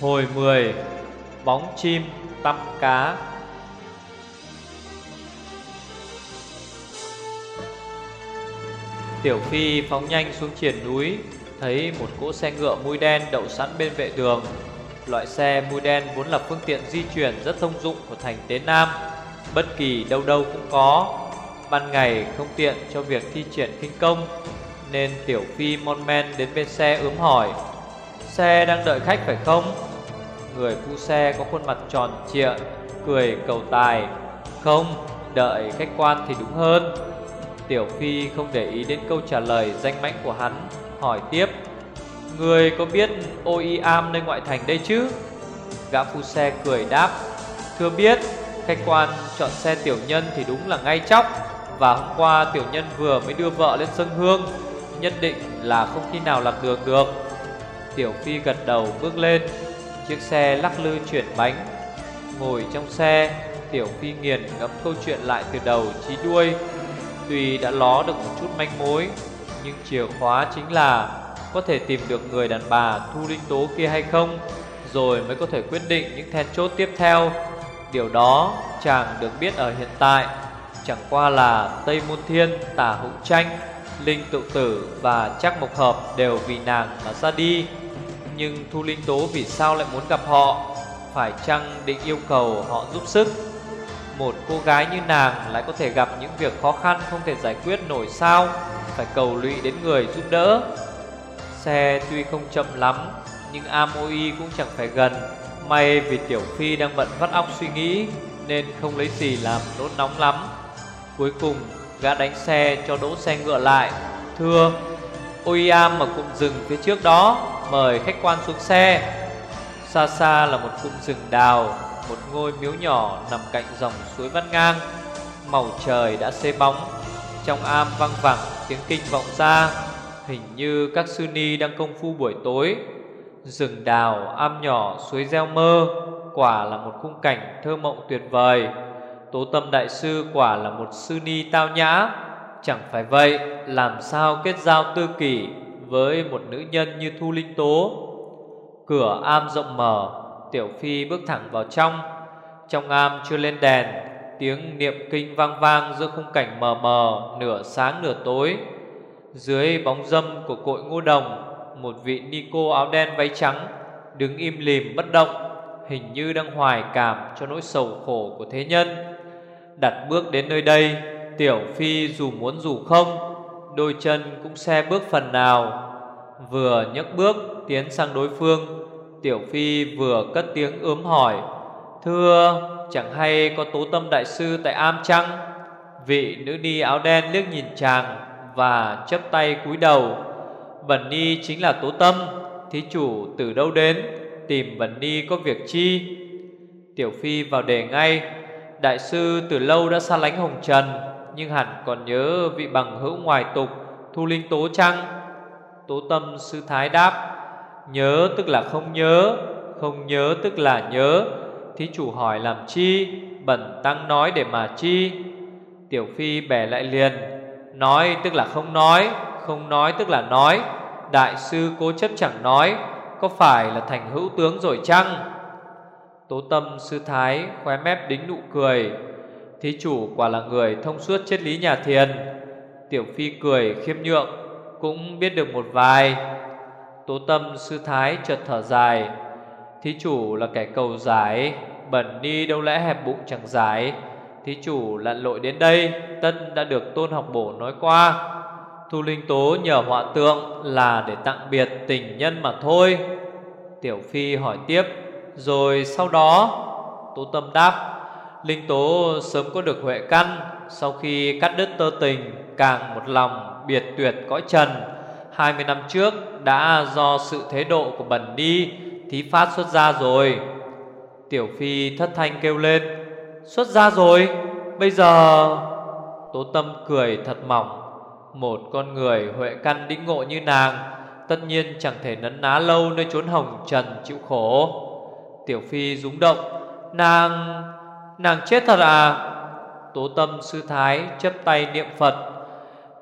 Hồi 10 Bóng chim, tăm cá. Tiểu Phi phóng nhanh xuống triển núi, Thấy một cỗ xe ngựa mui đen đậu sẵn bên vệ đường. Loại xe mui đen vốn là phương tiện di chuyển rất thông dụng của thành Tế Nam, Bất kỳ đâu đâu cũng có. Ban ngày không tiện cho việc thi triển kinh công, Nên Tiểu Phi mon men đến bên xe ướm hỏi, Xe đang đợi khách phải không? Người phu xe có khuôn mặt tròn trịa Cười cầu tài. Không, đợi khách quan thì đúng hơn. Tiểu Phi không để ý đến câu trả lời danh mãnh của hắn Hỏi tiếp. Người có biết ôi am nơi ngoại thành đây chứ? Gã phu xe cười đáp. Thưa biết Khách quan chọn xe tiểu nhân thì đúng là ngay chóc. Và hôm qua tiểu nhân vừa mới đưa vợ lên sân hương Nhất định là không khi nào lạc đường được. Tiểu Phi gật đầu bước lên. Chiếc xe lắc lư chuyển bánh. Ngồi trong xe Tiểu Phi nghiền ngẫm câu chuyện lại từ đầu chí đuôi. Tuy đã ló được một chút manh mối Nhưng chìa khóa chính là Có thể tìm được người đàn bà Thu Linh Tố kia hay không Rồi mới có thể quyết định những then chốt tiếp theo. Điều đó chàng được biết ở hiện tại Chẳng qua là Tây Môn Thiên, Tả Hữu Tranh Linh Tự Tử và Chắc Mộc Hợp đều vì nàng mà ra đi. Nhưng Thu Linh Tố vì sao lại muốn gặp họ? Phải chăng định yêu cầu họ giúp sức? Một cô gái như nàng lại có thể gặp những việc khó khăn không thể giải quyết nổi sao? Phải cầu lụy đến người giúp đỡ. Xe tuy không chậm lắm, Nhưng Amoi cũng chẳng phải gần. May vì Tiểu Phi đang bận vắt óc suy nghĩ, Nên không lấy gì làm nốt nóng lắm. Cuối cùng, gã đánh xe cho đỗ xe ngựa lại. Thưa Oiam mà cụm rừng phía trước đó. Mời khách quan xuống xe. Xa xa là một cụm rừng đào Một ngôi miếu nhỏ nằm cạnh dòng suối vắt ngang. Màu trời đã xê bóng Trong am vang vẳng tiếng kinh vọng ra. Hình như các sư ni đang công phu buổi tối. Rừng đào, am nhỏ, suối gieo mơ Quả là một khung cảnh thơ mộng tuyệt vời. Tố tâm đại sư quả là một sư ni tao nhã. Chẳng phải vậy Làm sao kết giao tư kỷ với một nữ nhân như Thu Linh Tố. Cửa am rộng mở, Tiểu Phi bước thẳng vào trong. Trong am chưa lên đèn, Tiếng niệm kinh vang vang giữa khung cảnh mờ mờ, Nửa sáng nửa tối. Dưới bóng dâm của cội ngô đồng, Một vị ni cô áo đen váy trắng Đứng im lìm bất động, Hình như đang hoài cảm cho nỗi sầu khổ của thế nhân. Đặt bước đến nơi đây, Tiểu Phi dù muốn dù không Đôi chân cũng xe bước phần nào, Vừa nhấc bước tiến sang đối phương. Tiểu Phi vừa cất tiếng ướm hỏi, Thưa, chẳng hay có tố tâm đại sư tại am chăng? Vị nữ ni áo đen liếc nhìn chàng Và chấp tay cúi đầu. "Bần ni chính là tố tâm, Thí chủ từ đâu đến, Tìm bần ni có việc chi? Tiểu Phi vào đề ngay, Đại sư từ lâu đã xa lánh hồng trần nhưng hẳn còn nhớ vị bằng hữu ngoài tục, Thu Linh Tố Trăng. Tố tâm sư thái đáp, Nhớ tức là không nhớ Không nhớ tức là nhớ. Thí chủ hỏi làm chi, Bẩn tăng nói để mà chi. Tiểu Phi bẻ lại liền, Nói tức là không nói Không nói tức là nói. Đại sư cố chấp chẳng nói, Có phải là thành hữu tướng rồi chăng? Tố tâm sư thái khóe mép đính nụ cười Thí chủ quả là người thông suốt triết lý nhà thiền. Tiểu phi cười khiêm nhượng, Cũng biết được một vài. Tố tâm sư thái chợt thở dài. Thí chủ là kẻ cầu giải, Bẩn ni đâu lẽ hẹp bụng chẳng giải? Thí chủ lặn lội đến đây, Tân đã được tôn học bổ nói qua. Thu Linh Tố nhờ họa tượng Là để tặng biệt tình nhân mà thôi. Tiểu Phi hỏi tiếp, rồi sau đó? Tố Tâm đáp Linh Tố sớm có được huệ căn, Sau khi cắt đứt tơ tình, Càng một lòng biệt tuyệt cõi trần. 20 năm trước Đã do sự thế độ của bẩn đi, Thí phát xuất ra rồi. Tiểu Phi thất thanh kêu lên, Xuất ra rồi, Bây giờ? Tố Tâm cười thật mỏng, Một con người huệ căn đĩnh ngộ như nàng, Tất nhiên chẳng thể nấn ná lâu Nơi chốn hồng trần chịu khổ. Tiểu Phi rúng động, Nàng nàng chết thật à? Tố tâm sư thái chấp tay niệm Phật.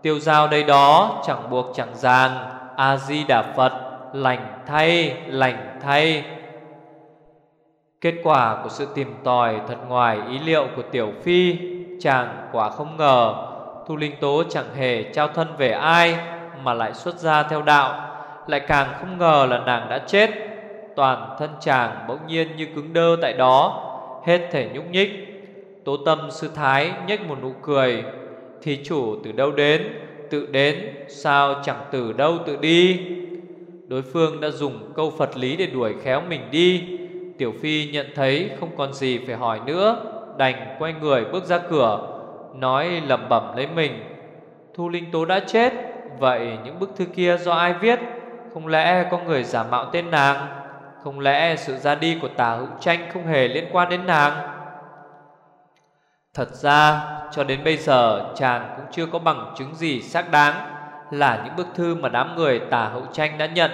Tiêu giao đây đó chẳng buộc chẳng ràng A-di-đà Phật Lành thay, lành thay. Kết quả của sự tìm tòi thật ngoài ý liệu của Tiểu Phi Chàng quả không ngờ Thu Linh Tố chẳng hề trao thân về ai Mà lại xuất ra theo đạo. Lại càng không ngờ là nàng đã chết. Toàn thân chàng bỗng nhiên như cứng đơ tại đó. Hết thể nhúc nhích. Tố tâm sư thái nhếch một nụ cười. Thí chủ từ đâu đến? Tự đến, Sao chẳng từ đâu tự đi? Đối phương đã dùng câu Phật lý để đuổi khéo mình đi. Tiểu Phi nhận thấy không còn gì phải hỏi nữa, Đành quay người bước ra cửa, Nói lẩm bẩm lấy mình. Thu Linh Tố đã chết, Vậy những bức thư kia do ai viết? Không lẽ có người giả mạo tên nàng? Không lẽ sự ra đi của tà hữu tranh Không hề liên quan đến nàng? Thật ra cho đến bây giờ chàng cũng chưa có bằng chứng gì xác đáng Là những bức thư mà đám người tà hữu tranh đã nhận.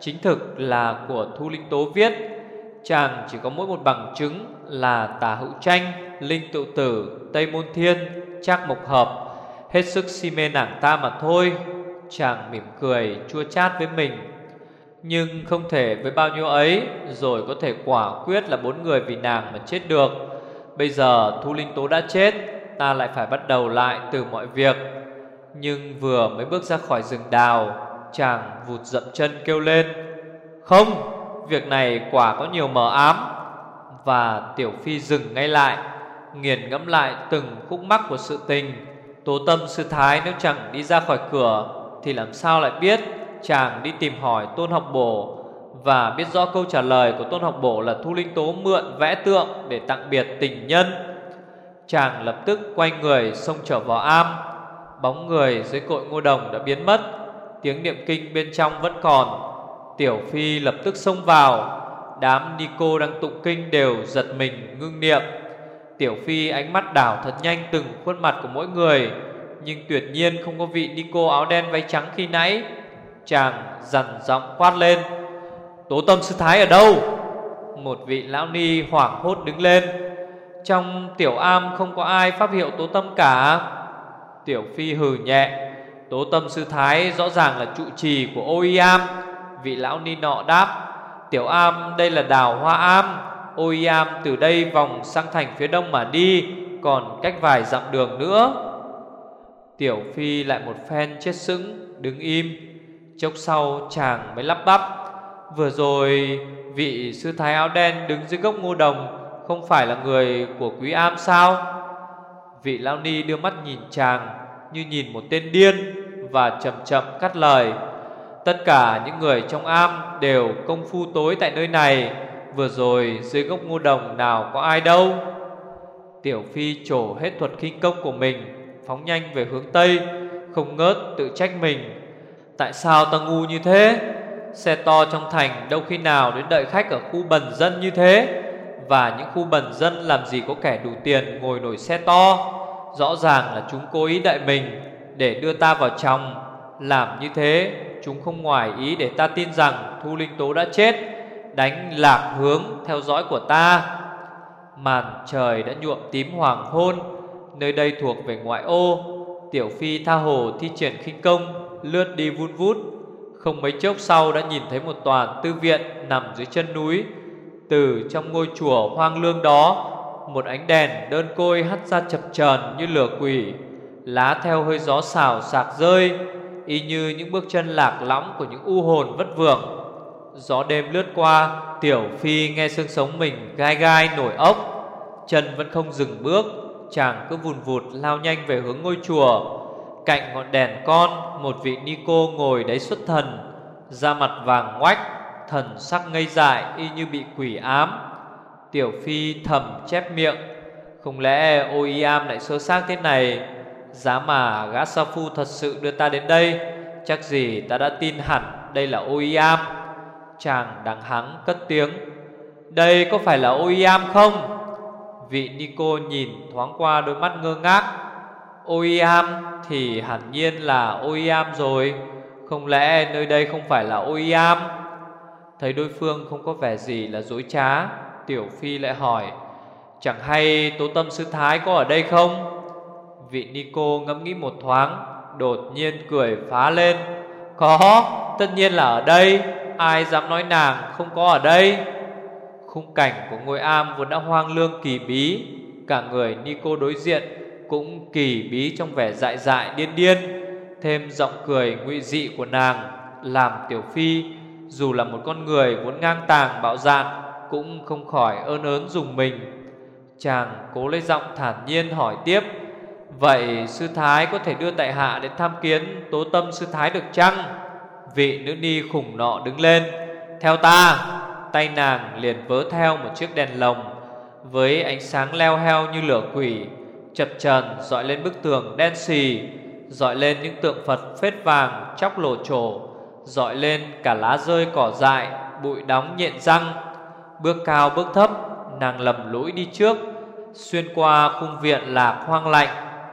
Chính thực là của Thu Linh Tố viết Chàng chỉ có mỗi một bằng chứng là tà hữu tranh, linh tự tử, tây môn thiên, trác mộc hợp. Hết sức si mê nàng ta mà thôi. Chàng mỉm cười chua chát với mình. Nhưng không thể với bao nhiêu ấy, Rồi có thể quả quyết là bốn người vì nàng mà chết được. Bây giờ Thu Linh Tố đã chết, Ta lại phải bắt đầu lại từ mọi việc. Nhưng vừa mới bước ra khỏi rừng đào, Chàng vụt dậm chân kêu lên, Không, Việc này quả có nhiều mờ ám. Và Tiểu Phi dừng ngay lại, Nghiền ngẫm lại từng khúc mắc của sự tình. Tố tâm sư thái, nếu chẳng đi ra khỏi cửa, Thì làm sao lại biết? Chàng đi tìm hỏi tôn học bổ Và biết rõ câu trả lời của tôn học bổ là Thu Linh Tố mượn vẽ tượng Để tặng biệt tình nhân. Chàng lập tức quay người xông trở vào am. Bóng người dưới cội ngô đồng đã biến mất. Tiếng niệm kinh bên trong vẫn còn. Tiểu Phi lập tức xông vào. Đám Nico đang tụng kinh đều giật mình, ngưng niệm. Tiểu Phi ánh mắt đảo thật nhanh từng khuôn mặt của mỗi người, Nhưng tuyệt nhiên không có vị Nico áo đen váy trắng khi nãy. Chàng dằn giọng quát lên Tố tâm sư thái ở đâu? Một vị lão ni hoảng hốt đứng lên, Trong tiểu am không có ai pháp hiệu tố tâm cả. Tiểu Phi hừ nhẹ Tố tâm sư thái rõ ràng là trụ trì của ôi am. Vị lão ni nọ đáp, Tiểu am đây là đào hoa am. Ôi am từ đây vòng sang thành phía đông mà đi, Còn cách vài dặm đường nữa. Tiểu phi lại một phen chết sững, Đứng im. Chốc sau chàng mới lắp bắp. Vừa rồi, vị sư thái áo đen đứng dưới gốc ngô đồng Không phải là người của quý am sao? Vị lao ni đưa mắt nhìn chàng Như nhìn một tên điên Và chậm chậm cắt lời. Tất cả những người trong am đều công phu tối tại nơi này. Vừa rồi, dưới gốc ngô đồng nào có ai đâu? Tiểu Phi trổ hết thuật khinh công của mình, Phóng nhanh về hướng Tây, Không ngớt tự trách mình. Tại sao ta ngu như thế? Xe to trong thành đâu khi nào đến đợi khách ở khu bần dân như thế? Và những khu bần dân làm gì có kẻ đủ tiền ngồi nổi xe to? Rõ ràng là chúng cố ý đợi mình Để đưa ta vào trong. Làm như thế, Chúng không ngoài ý để ta tin rằng Thu Linh Tố đã chết, Đánh lạc hướng theo dõi của ta. Màn trời đã nhuộm tím hoàng hôn, Nơi đây thuộc về ngoại ô. Tiểu Phi tha hồ thi triển khinh công Lướt đi vun vút Không mấy chốc sau đã nhìn thấy một toàn tư viện Nằm dưới chân núi Từ trong ngôi chùa hoang lương đó Một ánh đèn đơn côi hắt ra chập chờn như lửa quỷ Lá theo hơi gió xào sạc rơi y như những bước chân lạc lõng của những u hồn vất vưởng. Gió đêm lướt qua, Tiểu Phi nghe xương sống mình gai gai nổi ốc, chân vẫn không dừng bước, chàng cứ vùn vụt lao nhanh về hướng ngôi chùa. Cạnh ngọn đèn con, một vị ni cô ngồi đấy xuất thần, da mặt vàng ngoách, thần sắc ngây dại y như bị quỷ ám. Tiểu Phi thầm chép miệng, không lẽ ôi am lại sơ xác thế này? Giá mà gã sa phu thật sự đưa ta đến đây Chắc gì ta đã tin hẳn đây là Oiam Chàng đằng hắng cất tiếng Đây có phải là Oiam không? Vị Nico nhìn thoáng qua đôi mắt ngơ ngác Oiam thì hẳn nhiên là Oiam rồi Không lẽ nơi đây không phải là Oiam? Thấy đối phương không có vẻ gì là dối trá Tiểu Phi lại hỏi Chẳng hay Tố Tâm Sư Thái có ở đây không? Vị Nico ngẫm nghĩ một thoáng Đột nhiên cười phá lên Có, tất nhiên là ở đây Ai dám nói nàng không có ở đây Khung cảnh của ngôi am vốn đã hoang lương kỳ bí Cả người Nico đối diện cũng kỳ bí trong vẻ dại dại, điên điên, Thêm giọng cười ngụy dị của nàng Làm Tiểu Phi, Dù là một con người vốn ngang tàng bạo dạn, Cũng không khỏi ơn ớn dùng mình. Chàng cố lấy giọng thản nhiên hỏi tiếp, Vậy sư thái có thể đưa tại hạ đến tham kiến Tố tâm sư thái được chăng? Vị nữ ni khủng nọ đứng lên, Theo ta. Tay nàng liền vớ theo một chiếc đèn lồng, Với ánh sáng leo heo như lửa quỷ Chập trần dọi lên bức tường đen xì, Dọi lên những tượng Phật phết vàng chóc lổ trổ Dọi lên cả lá rơi cỏ dại, Bụi đóng nhện răng. Bước cao bước thấp, Nàng lầm lũi đi trước, Xuyên qua khung viện lạc hoang lạnh.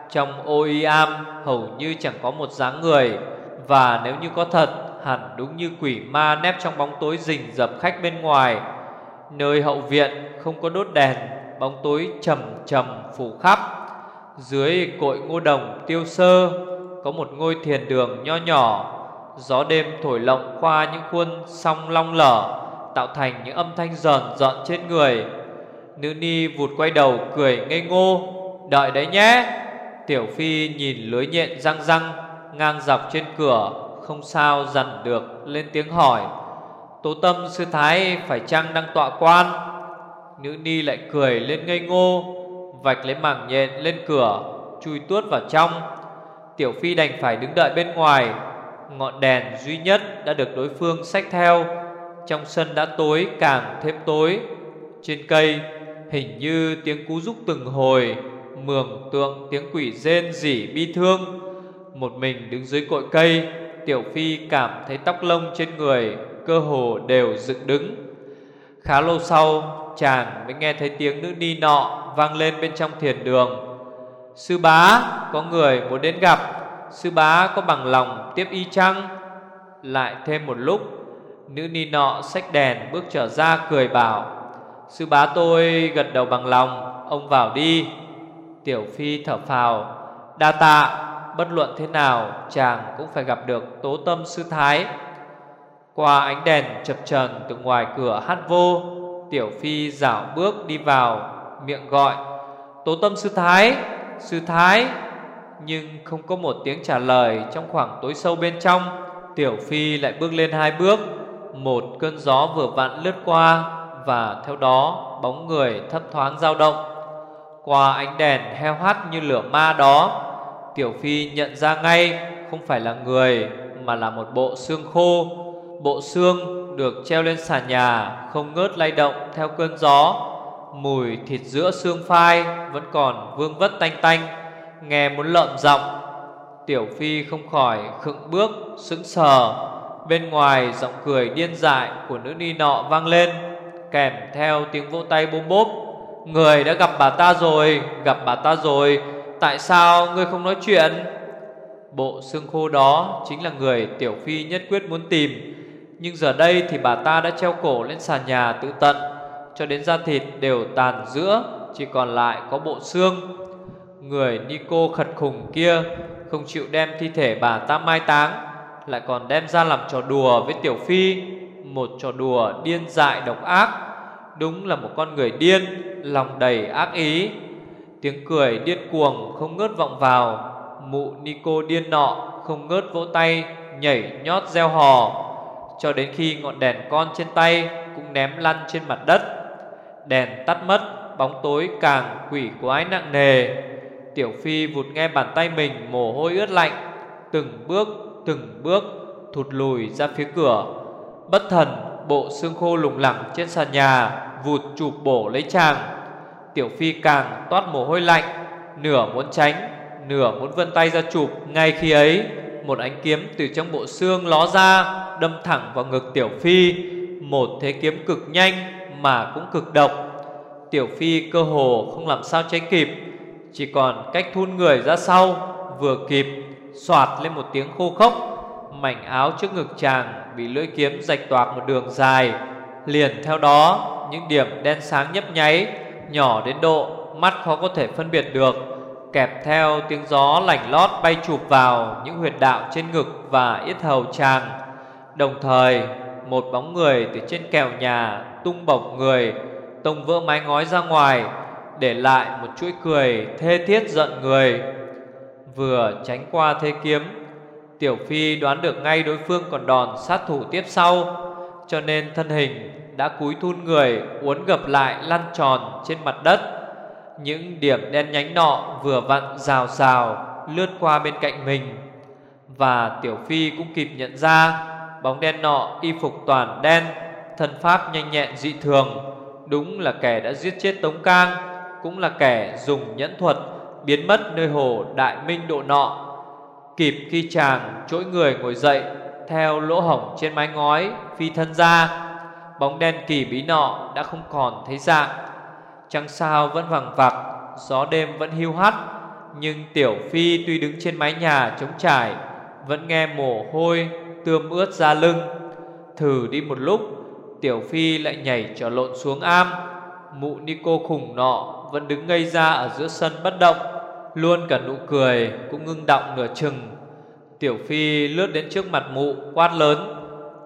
Trong ô y am, hầu như chẳng có một dáng người, Và nếu như có thật, Hẳn đúng như quỷ ma nép trong bóng tối rình rập khách bên ngoài. Nơi hậu viện không có đốt đèn, Bóng tối trầm trầm phủ khắp. Dưới cội ngô đồng tiêu sơ, Có một ngôi thiền đường nho nhỏ. Gió đêm thổi lộng qua những khuôn song long lở, Tạo thành những âm thanh rờn rợn trên người. Nữ ni vụt quay đầu cười ngây ngô, Đợi đấy nhé. Tiểu Phi nhìn lưới nhện răng răng, Ngang dọc trên cửa, Không sao dằn được lên tiếng hỏi, Tố tâm sư thái phải chăng đang tọa quan? Nữ ni lại cười lên ngây ngô Vạch lấy màng nhện lên cửa, Chui tuốt vào trong. Tiểu Phi đành phải đứng đợi bên ngoài. Ngọn đèn duy nhất đã được đối phương xách theo. Trong sân đã tối, càng thêm tối. Trên cây, Hình như tiếng cú rúc từng hồi, Mường tượng tiếng quỷ rên rỉ bi thương. Một mình đứng dưới cội cây, Tiểu Phi cảm thấy tóc lông trên người, Cơ hồ đều dựng đứng. Khá lâu sau, Chàng mới nghe thấy tiếng nữ ni nọ. Vang lên bên trong thiền đường. Sư bá, có người muốn đến gặp. Sư bá có bằng lòng tiếp y chăng? Lại thêm một lúc, Nữ ni nọ xách đèn bước trở ra cười bảo, Sư bá tôi gật đầu bằng lòng, Ông vào đi. Tiểu Phi thở phào, Đa tạ, Bất luận thế nào, Chàng cũng phải gặp được tố tâm sư thái. Qua ánh đèn chập trần từ ngoài cửa hát vô, Tiểu Phi dạo bước đi vào. Miệng gọi Tố tâm sư thái Sư thái Nhưng không có một tiếng trả lời Trong khoảng tối sâu bên trong Tiểu Phi lại bước lên hai bước Một cơn gió vừa vặn lướt qua và theo đó bóng người thấp thoáng dao động. Qua ánh đèn heo hắt như lửa ma đó, Tiểu Phi nhận ra ngay không phải là người mà là một bộ xương khô. Bộ xương được treo lên sàn nhà không ngớt lay động theo cơn gió. Mùi thịt giữa xương phai vẫn còn vương vất tanh tanh, nghe muốn lợm giọng. Tiểu Phi không khỏi khựng bước sững sờ. Bên ngoài giọng cười điên dại của nữ ni nọ vang lên kèm theo tiếng vỗ tay bốm bốp. Người đã gặp bà ta rồi, gặp bà ta rồi, tại sao ngươi không nói chuyện? Bộ xương khô đó chính là người Tiểu Phi nhất quyết muốn tìm. Nhưng giờ đây thì bà ta đã treo cổ lên sàn nhà tự tận, cho đến da thịt đều tàn giữa, chỉ còn lại có bộ xương. Người Nico khật khủng kia không chịu đem thi thể bà ta mai táng, lại còn đem ra làm trò đùa với Tiểu Phi một trò đùa điên dại độc ác. Đúng là một con người điên Lòng đầy ác ý. Tiếng cười điên cuồng không ngớt vọng vào Mụ Nico điên nọ Không ngớt vỗ tay Nhảy nhót reo hò. Cho đến khi ngọn đèn con trên tay Cũng ném lăn trên mặt đất. Đèn tắt mất, Bóng tối càng quỷ quái nặng nề. Tiểu Phi vụt nghe bàn tay mình Mồ hôi ướt lạnh, Từng bước từng bước Thụt lùi ra phía cửa. Bất thần, bộ xương khô lủng lẳng trên sàn nhà, Vụt chụp bổ lấy chàng. Tiểu Phi càng toát mồ hôi lạnh, Nửa muốn tránh, Nửa muốn vươn tay ra chụp. Ngay khi ấy, Một ánh kiếm từ trong bộ xương ló ra, Đâm thẳng vào ngực Tiểu Phi. Một thế kiếm cực nhanh mà cũng cực độc. Tiểu Phi cơ hồ không làm sao tránh kịp, Chỉ còn cách thun người ra sau, Vừa kịp, Xoạt lên một tiếng khô khốc. Mảnh áo trước ngực chàng bị lưỡi kiếm rạch toạc một đường dài. Liền theo đó, những điểm đen sáng nhấp nháy, Nhỏ đến độ mắt khó có thể phân biệt được, Kẹp theo tiếng gió lạnh lót bay chụp vào những huyệt đạo trên ngực và yết hầu chàng. Đồng thời, một bóng người từ trên kèo nhà tung bổng người, tông vỡ mái ngói ra ngoài, Để lại một chuỗi cười thê thiết giận người. Vừa tránh qua thế kiếm, Tiểu Phi đoán được ngay đối phương còn đòn sát thủ tiếp sau, Cho nên thân hình đã cúi thun người, uốn gập lại lăn tròn trên mặt đất. Những điểm đen nhánh nọ vừa vặn rào rào lướt qua bên cạnh mình, Và Tiểu Phi cũng kịp nhận ra Bóng đen nọ y phục toàn đen. Thân pháp nhanh nhẹn dị thường. Đúng là kẻ đã giết chết Tống Cang, Cũng là kẻ dùng nhẫn thuật Biến mất nơi hồ Đại Minh độ nọ. Kịp khi chàng trỗi người ngồi dậy, Theo lỗ hổng trên mái ngói Phi thân ra, Bóng đen kỳ bí nọ đã không còn thấy dạng. Trăng sao vẫn vàng vặc, Gió đêm vẫn hiu hắt, Nhưng Tiểu Phi tuy đứng trên mái nhà trống trải, Vẫn nghe mồ hôi tươm ướt ra lưng. Thử đi một lúc Tiểu Phi lại nhảy trở lộn xuống am. Mụ Nico khủng nọ Vẫn đứng ngây ra ở giữa sân bất động, Luôn cả nụ cười Cũng ngưng động nửa chừng. Tiểu Phi lướt đến trước mặt mụ, Quát lớn,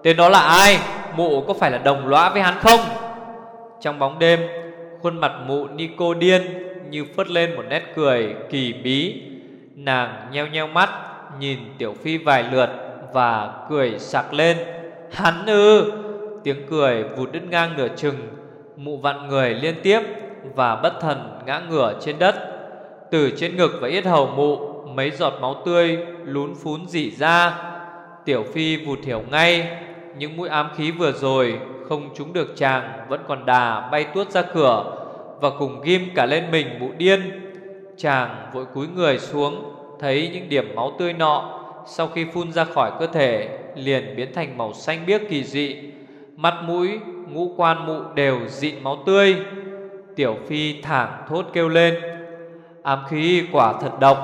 Tên đó là ai? Mụ có phải là đồng lõa với hắn không? Trong bóng đêm, Khuôn mặt mụ Nico điên Như phớt lên một nét cười kỳ bí. Nàng nheo nheo mắt, Nhìn Tiểu Phi vài lượt Và cười sặc lên, Hắn ư? Tiếng cười vụt đứt ngang nửa chừng, Mụ vặn người liên tiếp Và bất thần ngã ngửa trên đất. Từ trên ngực và yết hầu mụ, Mấy giọt máu tươi lún phún dỉ ra. Tiểu Phi vụt hiểu ngay, Những mũi ám khí vừa rồi Không trúng được chàng Vẫn còn đà bay tuốt ra cửa Và cùng ghim cả lên mình mụ điên. Chàng vội cúi người xuống, Thấy những điểm máu tươi nọ, Sau khi phun ra khỏi cơ thể Liền biến thành màu xanh biếc kỳ dị Mắt mũi, ngũ quan mụ đều dịn máu tươi. Tiểu Phi thảng thốt kêu lên. Ám khí quả thật độc.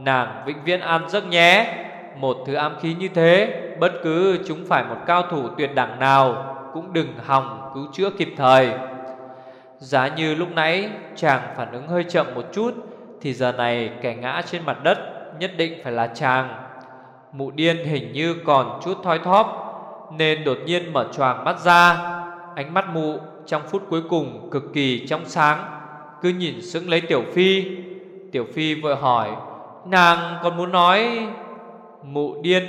Nàng vĩnh viễn ăn giấc nhé. Một thứ ám khí như thế Bất cứ chúng phải một cao thủ tuyệt đẳng nào Cũng đừng hòng cứu chữa kịp thời. Giá như lúc nãy chàng phản ứng hơi chậm một chút Thì giờ này kẻ ngã trên mặt đất Nhất định phải là chàng. Mụ điên hình như còn chút thoi thóp. Nên đột nhiên mở choàng mắt ra. Ánh mắt mụ trong phút cuối cùng cực kỳ trong sáng, Cứ nhìn sững lấy Tiểu Phi. Tiểu Phi vội hỏi, Nàng còn muốn nói? Mụ điên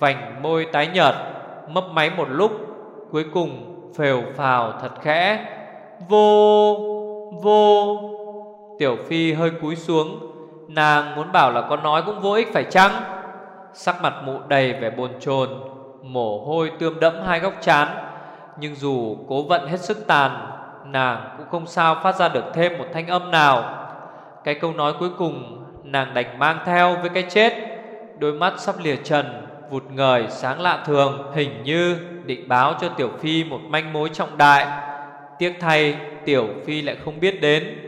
vành môi tái nhợt, Mấp máy một lúc, Cuối cùng phều phào thật khẽ. Vô Vô. Tiểu Phi hơi cúi xuống, Nàng muốn bảo là con nói cũng vô ích phải chăng? Sắc mặt mụ đầy vẻ bồn chồn Mồ hôi tươm đẫm hai góc chán. Nhưng dù cố vận hết sức tàn, Nàng cũng không sao phát ra được thêm một thanh âm nào. Cái câu nói cuối cùng Nàng đành mang theo với cái chết. Đôi mắt sắp lìa trần, Vụt ngời, sáng lạ thường, Hình như định báo cho Tiểu Phi một manh mối trọng đại. Tiếc thay, Tiểu Phi lại không biết đến.